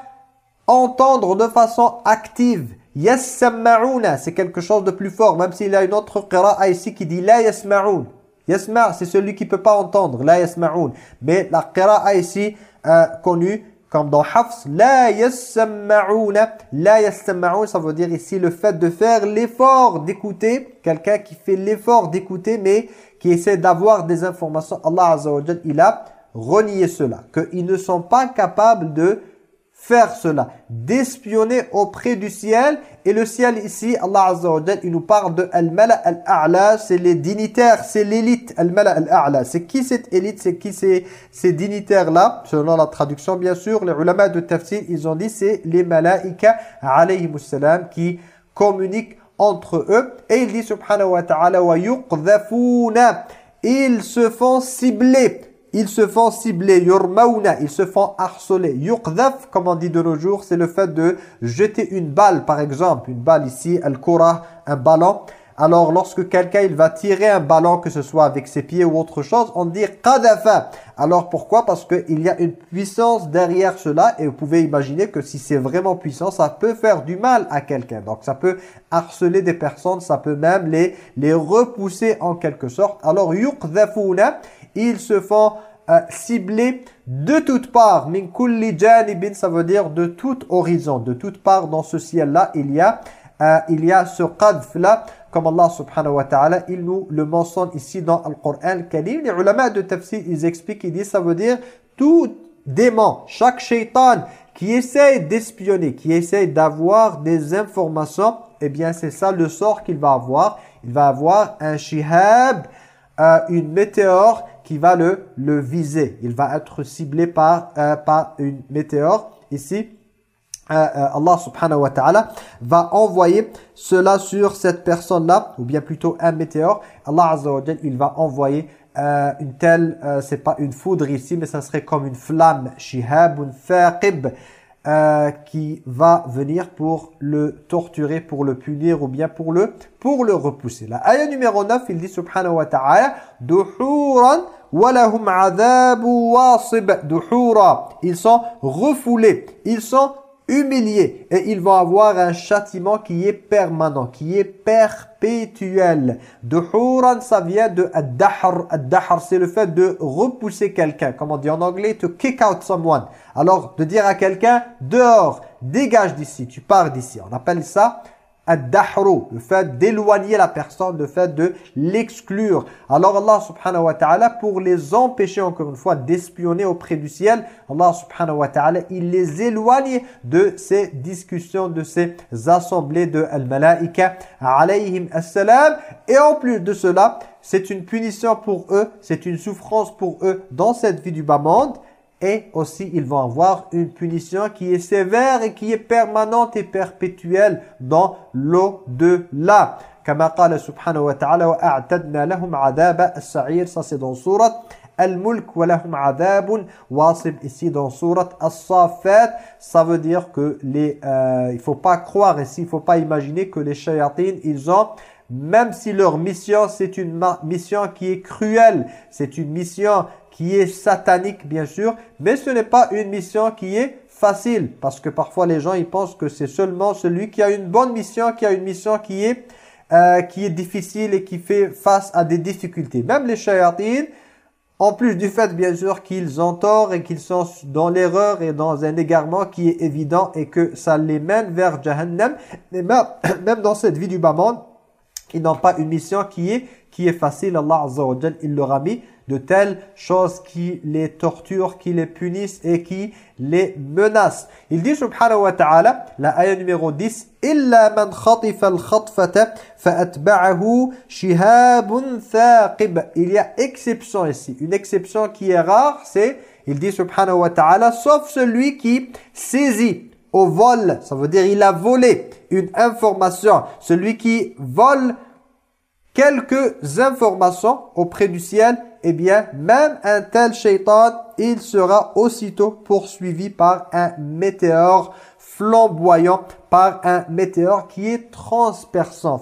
entendre de façon active. Yassamauna, c'est quelque chose de plus fort, même s'il y a une autre qira'a ici qui dit la yasma'un. Yasma, c'est celui qui peut pas entendre. La yasma'oun. Mais la qira'a ici, euh, connue comme dans Hafs, la yasma'ouna. La yasma'oun, ça veut dire ici le fait de faire l'effort d'écouter. Quelqu'un qui fait l'effort d'écouter, mais qui essaie d'avoir des informations. Allah Azza il a renié cela. Qu'ils ne sont pas capables de faire cela, d'espionner auprès du ciel Et le ciel ici, Allah Azza wa il nous parle de Al-Mala Al-A'la, c'est les dignitaires, c'est l'élite Al-Mala Al-A'la. C'est qui cette élite, c'est qui ces, ces dignitaires-là? Selon la traduction, bien sûr, les ulama de tafsir, ils ont dit c'est les malaïka salam qui communiquent entre eux. Et il dit subhanahu wa ta'ala wa yuqdhafuna ils se font cibler ils se font cibler, yurmauna, ils se font harceler. Yuqdhaf, comme on dit de nos jours, c'est le fait de jeter une balle, par exemple. Une balle ici, al-kura, un ballon. Alors, lorsque quelqu'un il va tirer un ballon, que ce soit avec ses pieds ou autre chose, on dit qadafa. Alors, pourquoi? Parce qu'il y a une puissance derrière cela et vous pouvez imaginer que si c'est vraiment puissant, ça peut faire du mal à quelqu'un. Donc, ça peut harceler des personnes, ça peut même les, les repousser en quelque sorte. Alors, yuqdhafuna, ils se font euh, cibler de toutes parts. Min kulli janibin, ça veut dire de tout horizon, de toutes parts dans ce ciel-là, il y a euh, il y a ce qadf-là comme Allah subhanahu wa ta'ala, il nous le mentionne ici dans le Coran Karim. Les ulama de tafsir, ils expliquent, ils disent, ça veut dire tout démon, chaque shaitan qui essaie d'espionner, qui essaie d'avoir des informations, eh bien c'est ça le sort qu'il va avoir. Il va avoir un shihab, euh, une météore qui va le, le viser. Il va être ciblé par, euh, par une météore ici. Euh, euh, Allah subhanahu wa ta'ala va envoyer cela sur cette personne-là, ou bien plutôt un météore. Allah azza il va envoyer euh, une telle, c'est pas une foudre ici, mais ça serait comme une flamme, shihabun faqib, qui va venir pour le torturer, pour le punir ou bien pour le pour le repousser. La ayah numéro 9, il dit subhanahu wa ta'ala. Ils sont refoulés, ils sont humiliés et ils vont avoir un châtiment qui est permanent, qui est perpétuel. Duhuran, ça vient de ad-dahr. C'est le fait de repousser quelqu'un. Comme on dit en anglais, to kick out someone. Alors, de dire à quelqu'un, dehors, dégage d'ici, tu pars d'ici. On appelle ça le fait d'éloigner la personne, le fait de l'exclure. Alors Allah subhanahu wa ta'ala, pour les empêcher encore une fois d'espionner auprès du ciel, Allah subhanahu wa ta'ala, il les éloigne de ces discussions, de ces assemblées de al-malaika alayhim as-salam. Et en plus de cela, c'est une punition pour eux, c'est une souffrance pour eux dans cette vie du bas monde et aussi ils vont avoir une punition qui est sévère et qui est permanente et perpétuelle dans l'au-delà. Comme قال سبحانه وتعالى وأعتدنا لهم عذاب السعير ça c'est dans sourate Al-Mulk wa lahum adabun wasib ici dans sourate As-Safat ça veut dire que les euh, il faut pas croire ici il faut pas imaginer que les shayatines ils ont même si leur mission c'est une mission qui est cruelle c'est une mission qui est satanique bien sûr, mais ce n'est pas une mission qui est facile parce que parfois les gens ils pensent que c'est seulement celui qui a une bonne mission, qui a une mission qui est euh, qui est difficile et qui fait face à des difficultés. Même les shayatines, en plus du fait bien sûr qu'ils ont tort et qu'ils sont dans l'erreur et dans un égarement qui est évident et que ça les mène vers Jahannam, mais même dans cette vie du bas monde, ils n'ont pas une mission qui est qui est facile. Allah Azza wa il leur a mis de telles choses qui les torturent, qui les punissent et qui les menacent. Il dit subhanahu wa ta'ala, la ayah numéro 10, « shihabun » Il y a exception ici. Une exception qui est rare, c'est, il dit subhanahu wa ta'ala, « Sauf celui qui saisit au vol, ça veut dire il a volé une information. Celui qui vole quelques informations auprès du ciel eh bien, même un tel shaitan, il sera aussitôt poursuivi par un météore flamboyant, par un météore qui est transperçant.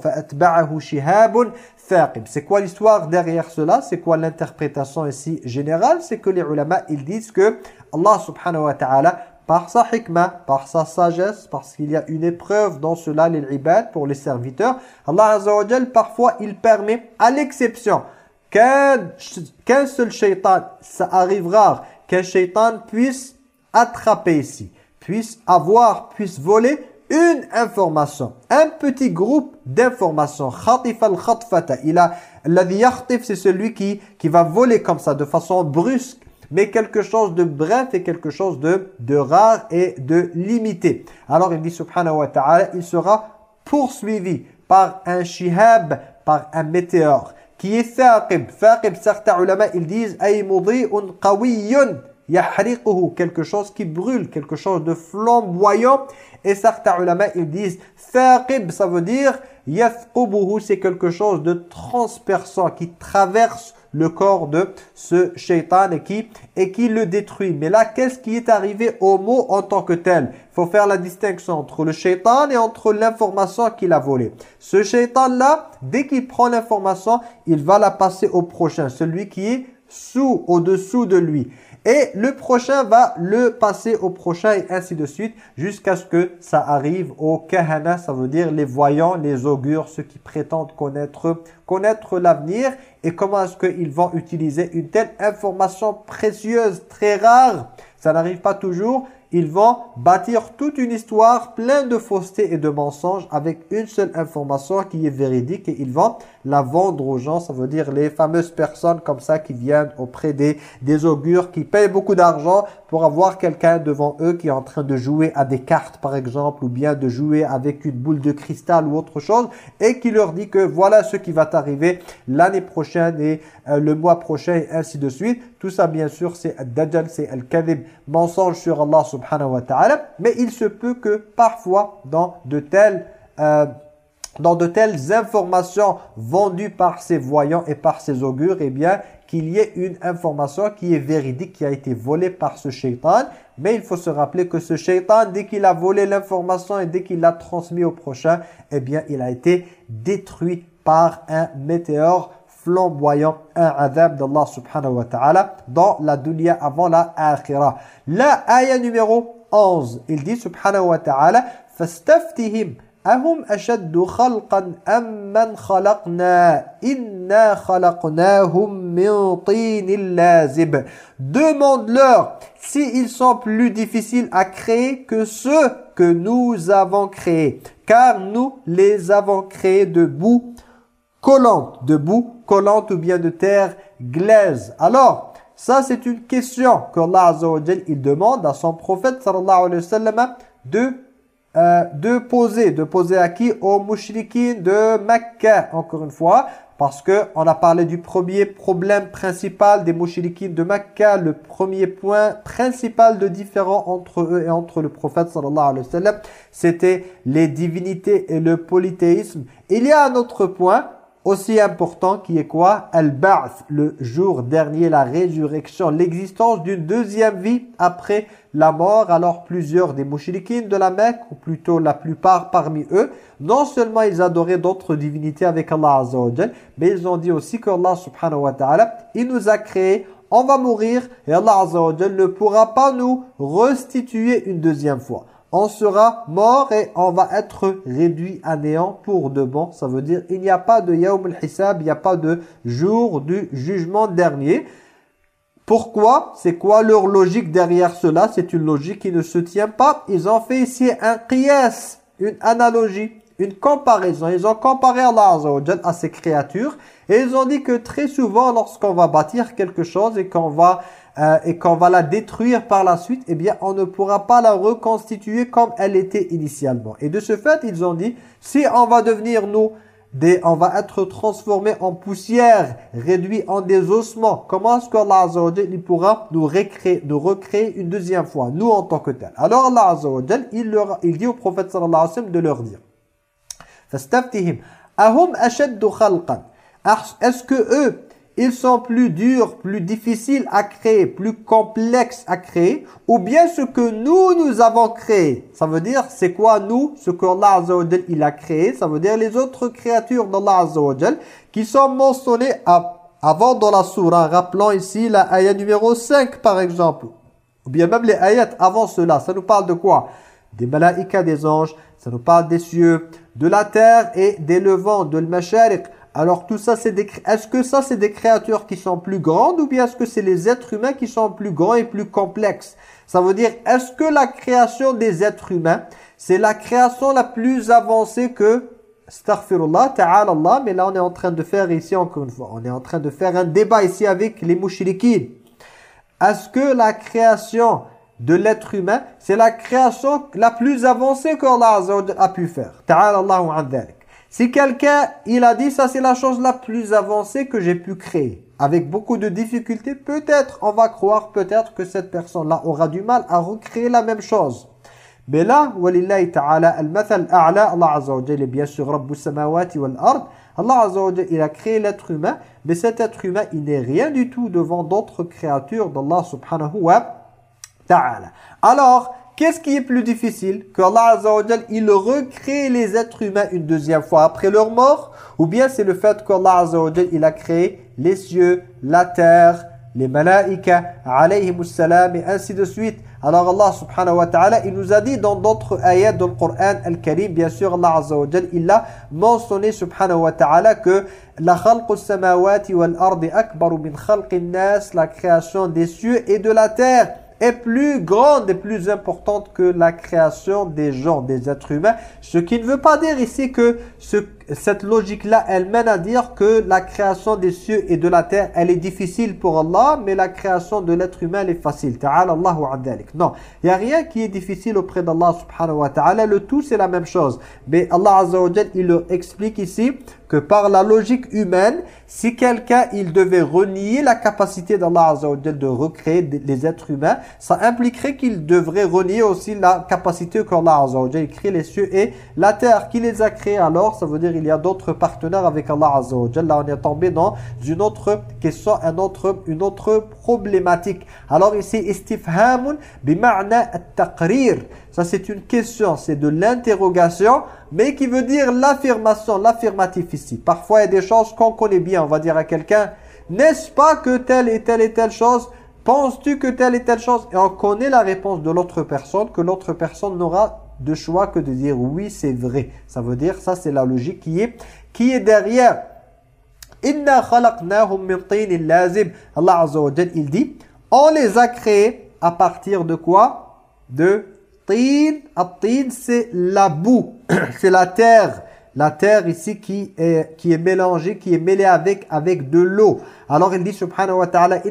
C'est quoi l'histoire derrière cela? C'est quoi l'interprétation ici générale? C'est que les ulama, ils disent que Allah subhanahu wa ta'ala par sa hikmah, par sa sagesse, parce qu'il y a une épreuve dans cela, les ibad, pour les serviteurs. Allah Azza parfois, il permet, à l'exception, qu'un seul shaitan, ça arrive rare, qu'un shaitan puisse attraper ici, puisse avoir, puisse voler une information, un petit groupe d'informations. Khatif al-khatfata, il a, c'est celui qui, qui va voler comme ça, de façon brusque, mais quelque chose de bref et quelque chose de, de rare et de limité. Alors il dit subhanahu wa ta'ala, il sera poursuivi par un shihab, par un météore, qui est thaqib. Thaqib, certains ulama, ils disent ay mudhi'un yahriquhu, quelque chose qui brûle, quelque chose de flamboyant. Et certains ulama, ils disent thaqib, ça veut dire yathqubuhu, c'est quelque chose de transperçant, qui traverse le corps de ce shaitan et qui, et qui le détruit. Mais là, qu'est-ce qui est arrivé au mot en tant que tel? Il faut faire la distinction entre le shaitan et entre l'information qu'il a volée. Ce shaitan-là, dès qu'il prend l'information, il va la passer au prochain, celui qui est sous, au-dessous de lui. Et le prochain va le passer au prochain et ainsi de suite jusqu'à ce que ça arrive au kahana, ça veut dire les voyants, les augures, ceux qui prétendent connaître, connaître l'avenir et comment est-ce qu'ils vont utiliser une telle information précieuse, très rare? Ça n'arrive pas toujours ils vont bâtir toute une histoire pleine de fausseté et de mensonges avec une seule information qui est véridique et ils vont la vendre aux gens. Ça veut dire les fameuses personnes comme ça qui viennent auprès des, des augures, qui payent beaucoup d'argent pour avoir quelqu'un devant eux qui est en train de jouer à des cartes par exemple ou bien de jouer avec une boule de cristal ou autre chose et qui leur dit que voilà ce qui va t'arriver l'année prochaine et euh, le mois prochain et ainsi de suite. Tout ça bien sûr c'est Dajjal, c'est Al-Kadhib, mensonge sur Allah subhanahu wa ta'ala. Mais il se peut que parfois dans de telles... Euh, dans de telles informations vendues par ces voyants et par ces augures, eh bien, qu'il y ait une information qui est véridique, qui a été volée par ce shaitan. Mais il faut se rappeler que ce shaitan, dès qu'il a volé l'information et dès qu'il l'a transmis au prochain, eh bien, il a été détruit par un météore flamboyant, un adab d'Allah subhanahu wa ta'ala dans la dunya avant la akhirah. La ayah numéro 11, il dit subhanahu wa ta'ala « Fastaftihim » Ahum ashaddu khalqan amman inna khalaqnahum min lazib. Demande-leur s'ils sont plus difficiles à créer que ceux que nous avons créés car nous les avons créés de boue collante, de boue collante ou bien de terre glaise. Alors, ça c'est une question qu'Allah Azza il demande à son prophète sallallahu alayhi wa sallam de euh, de poser. De poser à qui? Aux mouchriquins de Mecca, encore une fois. Parce que on a parlé du premier problème principal des mouchriquins de Mecca. Le premier point principal de différent entre eux et entre le prophète sallallahu alayhi wa sallam. C'était les divinités et le polythéisme. Il y a un autre point aussi important qui est quoi? Al-Ba'th, le jour dernier, la résurrection, l'existence d'une deuxième vie après la mort. Alors plusieurs des mouchriquines de la Mecque, ou plutôt la plupart parmi eux, non seulement ils adoraient d'autres divinités avec Allah Azza mais ils ont dit aussi qu'Allah subhanahu wa ta'ala, il nous a créés, on va mourir et Allah Azza ne pourra pas nous restituer une deuxième fois on sera mort et on va être réduit à néant pour de bon. Ça veut dire il n'y a pas de Yawm al-Hisab, il n'y a pas de jour du jugement dernier. Pourquoi? C'est quoi leur logique derrière cela? C'est une logique qui ne se tient pas. Ils ont fait ici un qiyas, une analogie, une comparaison. Ils ont comparé Allah à ces créatures et ils ont dit que très souvent lorsqu'on va bâtir quelque chose et qu'on va euh, et qu'on va la détruire par la suite, eh bien, on ne pourra pas la reconstituer comme elle était initialement. Et de ce fait, ils ont dit, si on va devenir, nous, des, on va être transformé en poussière, réduit en des ossements, comment est-ce qu'Allah Azza il pourra nous recréer, nous recréer une deuxième fois, nous en tant que tel? Alors Allah Azza il, leur, il dit au prophète sallallahu alayhi wa sallam de leur dire, « Fastaftihim, ahum ashaddu khalqan » Est-ce que eux, ils sont plus durs, plus difficiles à créer, plus complexes à créer, ou bien ce que nous, nous avons créé? Ça veut dire, c'est quoi nous, ce Azza wa il a créé, ça veut dire les autres créatures d'Allah Azza qui sont mentionnées avant dans la surah. Rappelons ici la ayat numéro 5 par exemple, ou bien même les ayats avant cela. Ça nous parle de quoi? Des malaïkas, des anges, ça nous parle des cieux, de la terre et des levants, de l'mashariq, alors tout ça, c'est des... Est-ce que ça, c'est des créatures qui sont plus grandes ou bien est-ce que c'est les êtres humains qui sont plus grands et plus complexes? Ça veut dire, est-ce que la création des êtres humains, c'est la création la plus avancée que... Astaghfirullah, ta'ala Allah, mais là on est en train de faire ici encore une fois, on est en train de faire un débat ici avec les mouchriquines. Est-ce que la création de l'être humain, c'est la création la plus avancée qu'Allah a pu faire. Si quelqu'un, il a dit, ça c'est la chose la plus avancée que j'ai pu créer. Avec beaucoup de difficultés, peut-être on va croire peut-être que cette personne-là aura du mal à recréer la même chose. Mais là, walillahi ta'ala, al-mathal a'la, Allah Azza wa est bien sûr Rabbus samawati wal ard. Allah Azza wa il a créé l'être humain, mais cet être humain, il n'est rien du tout devant d'autres créatures d'Allah subhanahu wa Alors, qu'est-ce qui est plus difficile? Que Allah Azza wa il recrée les êtres humains une deuxième fois après leur mort? Ou bien c'est le fait qu'Allah Azza wa il a créé les cieux, la terre, les malaïkas, alayhimus salam, et ainsi de suite. Alors Allah subhanahu wa ta'ala, il nous a dit dans d'autres ayats du Coran al-Karim, bien sûr Allah azza il a mentionné subhanahu wa ta'ala que la khalqus samawati akbaru min nas, la création des cieux et de la terre est plus grande et plus importante que la création des gens, des êtres humains. Ce qui ne veut pas dire ici que ce, cette logique-là, elle mène à dire que la création des cieux et de la terre, elle est difficile pour Allah, mais la création de l'être humain, elle est facile. Ta'ala Allahu Non, il n'y a rien qui est difficile auprès d'Allah subhanahu wa ta'ala. Le tout, c'est la même chose. Mais Allah azza wa il le explique ici que par la logique humaine, si quelqu'un, il devait renier la capacité d'Allah azza wa de recréer les êtres humains, ça impliquerait qu'il devrait renier aussi la capacité qu'Allah azza wa crée les cieux et la terre. Qui les a créés alors? Ça veut dire il y a d'autres partenaires avec Allah Azza wa Là, on est tombé dans une autre question, un autre, une autre problématique. Alors ici, istifhamun bima'na at-taqrir. Ça, c'est une question, c'est de l'interrogation, mais qui veut dire l'affirmation, l'affirmatif ici. Parfois, il y a des choses qu'on connaît bien. On va dire à quelqu'un, n'est-ce pas que telle et telle et telle chose? Penses-tu que telle et telle chose? Et on connaît la réponse de l'autre personne, que l'autre personne n'aura de choix que de dire oui, c'est vrai. Ça veut dire, ça c'est la logique qui est, qui est derrière. Allah Azza wa il dit, on les a créés à partir de quoi? De tin. At-tin, c'est la boue, c'est la terre. La terre ici qui est, qui est mélangée, qui est mêlée avec, avec de l'eau. Alors il dit subhanahu wa ta'ala,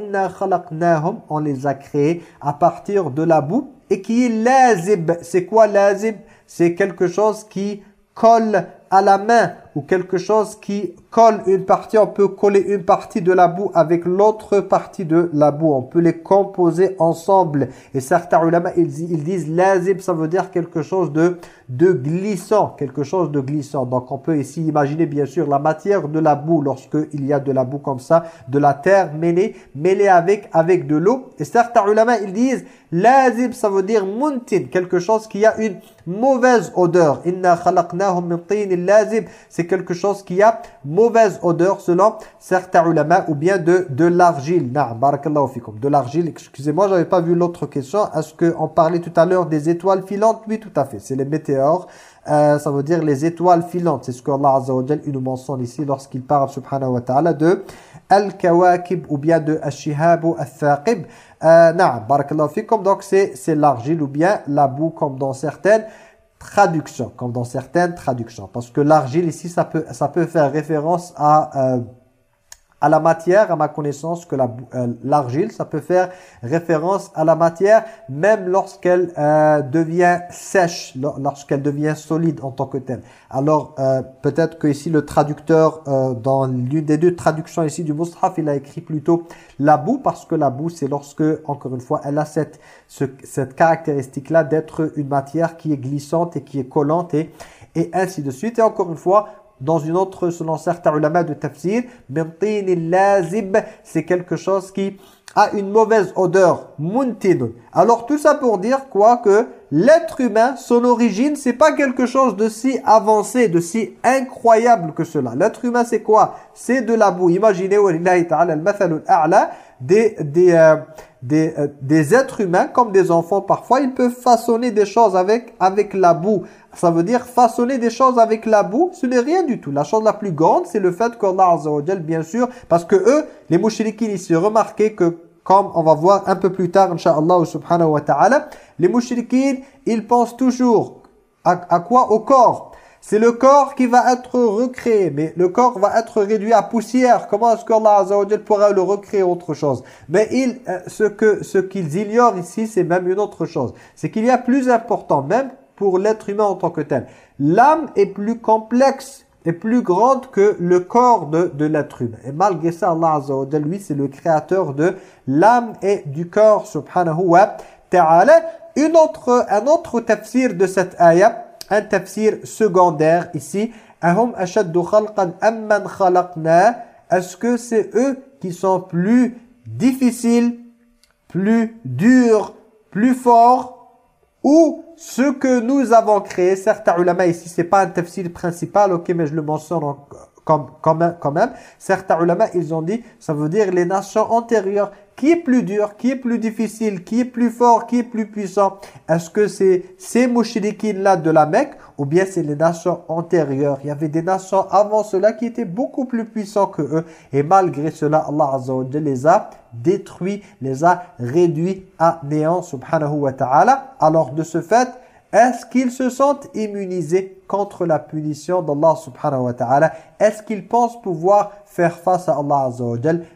on les a créés à partir de la boue et qui est lazib. C'est quoi lazib? C'est quelque chose qui colle à la main ou quelque chose qui colle une partie, on peut coller une partie de la boue avec l'autre partie de la boue. On peut les composer ensemble. Et certains ulama, ils, ils disent lazib, ça veut dire quelque chose de, de glissant, quelque chose de glissant. Donc on peut ici imaginer bien sûr la matière de la boue lorsqu'il y a de la boue comme ça, de la terre mêlée, mêlée avec, avec de l'eau. Et certains ulama, ils disent lazib, ça veut dire muntin, quelque chose qui a une mauvaise odeur. Inna khalaqnahum min lazib. Quelque chose qui a mauvaise odeur selon certains ulama ou bien de, de l'argile. De l'argile, excusez-moi, j'avais pas vu l'autre question. Est-ce qu'on parlait tout à l'heure des étoiles filantes? Oui, tout à fait. C'est les météores. Euh, ça veut dire les étoiles filantes. C'est ce qu'Allah Azza wa nous mentionne ici lorsqu'il parle, subhanahu wa ta'ala, de al-kawakib ou bien de al-shihab ou al-thaqib. Euh, barakallahu. Donc, c'est l'argile ou bien la boue comme dans certaines traduction, comme dans certaines traductions. Parce que l'argile ici, ça peut, ça peut faire référence à... Euh, à la matière, à ma connaissance, que euh, l'argile, ça peut faire référence à la matière, même lorsqu'elle euh, devient sèche, lorsqu'elle devient solide en tant que telle. Alors, euh, peut-être que ici le traducteur, dans l'une des deux traductions ici du Mus'haf, il a écrit plutôt la boue, parce que la boue, c'est lorsque, encore une fois, elle a cette, cette caractéristique-là d'être une matière qui est glissante et qui est collante et, et ainsi de suite. Et encore une fois, dans une autre, selon certains ulama de tafsir, lazib, c'est quelque chose qui a une mauvaise odeur, muntin. Alors tout ça pour dire quoi? Que l'être humain, son origine, c'est pas quelque chose de si avancé, de si incroyable que cela. L'être humain c'est quoi? C'est de la boue. Imaginez, des, des, euh, des, euh, des êtres humains comme des enfants parfois, ils peuvent façonner des choses avec, avec la boue. Ça veut dire façonner des choses avec la boue, ce n'est rien du tout. La chose la plus grande, c'est le fait qu'Allah Azza bien sûr, parce que eux, les mouchriquins ici, remarquez que, comme on va voir un peu plus tard, Inch'Allah subhanahu wa ta'ala, les mouchriquins, ils pensent toujours à quoi? Au corps. C'est le corps qui va être recréé, mais le corps va être réduit à poussière. Comment est-ce qu'Allah Azza wa pourra le recréer autre chose? Mais il, euh, ce ce qu'ils ignorent ici, c'est même une autre chose. C'est qu'il y a plus important, même pour l'être humain en tant que tel. L'âme est plus complexe et plus grande que le corps de, de l'être humain. Et malgré ça, Allah Azza wa lui, c'est le créateur de l'âme et du corps, subhanahu wa ta'ala. Une autre, un autre tafsir de cette ayah, un tafsir secondaire ici. Est-ce que c'est eux qui sont plus difficiles, plus durs, plus forts ou ce que nous avons créé? Certains ulama ici, c'est pas un tafsir principal, ok, mais je le mentionne comme, quand, même, quand. Certains ulama, ils ont dit, ça veut dire les nations antérieures qui est plus dur, qui est plus difficile, qui est plus fort, qui est plus puissant Est-ce que c'est ces mouchriquines-là de la Mecque ou bien c'est les nations antérieures? Il y avait des nations avant cela qui étaient beaucoup plus puissants que eux. Et malgré cela, Allah Azza les a détruits, les a réduits à néant, subhanahu wa ta'ala. Alors de ce fait, est-ce qu'ils se sentent immunisés contre la punition d'Allah subhanahu wa ta'ala? Est-ce qu'ils pensent pouvoir faire face à Allah azza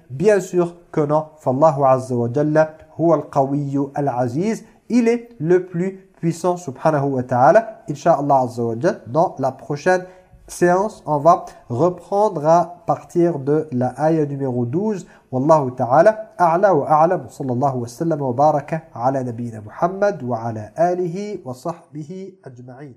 Bien sûr non. Fallahu azza wa jalla huwa al-qawiyyu al-aziz. Il est le plus puissant subhanahu wa ta'ala. Inch'Allah azza wa dans la prochaine séance, on va reprendre à partir de la ayah numéro 12. Wallahu ta'ala a'la wa a'lam. Sallallahu wa sallam wa baraka ala nabina Muhammad wa ala alihi wa sahbihi ajma'in.